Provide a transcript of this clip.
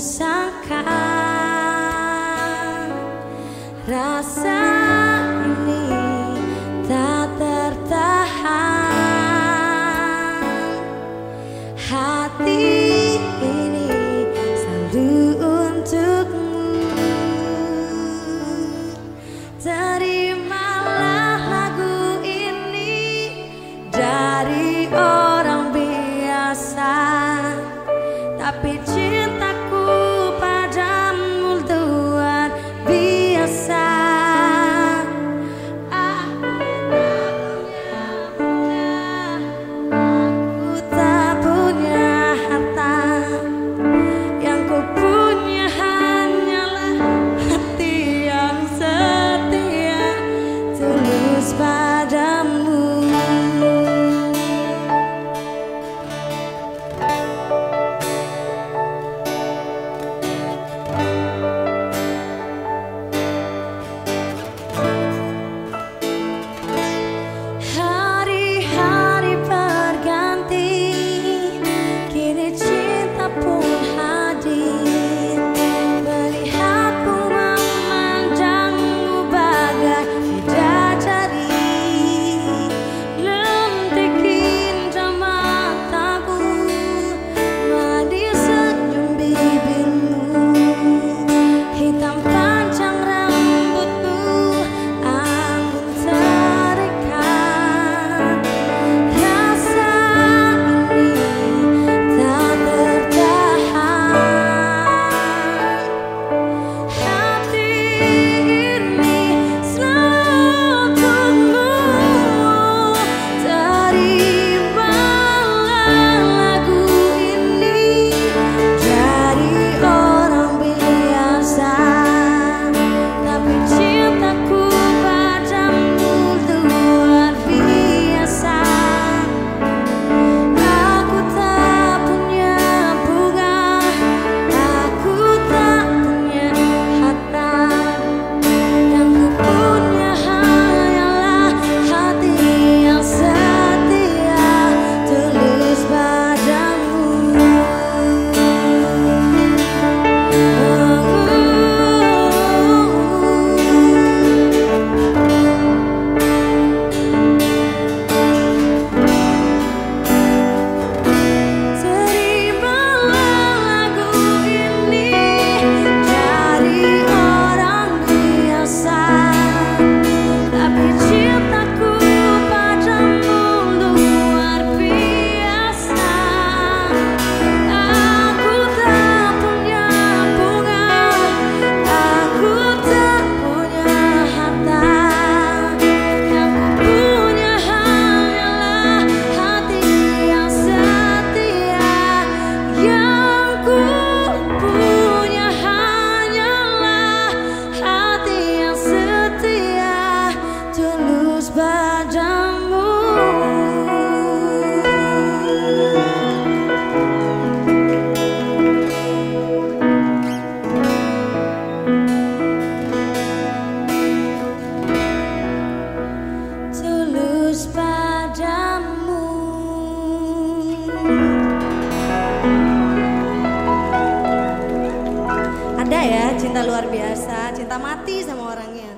sangka rasa ini tak tertahan. Hati ini selalu untukmu. Terimalah lagu ini dari orang biasa. Tapi cinta cinta luar biasa, cinta mati sama orangnya.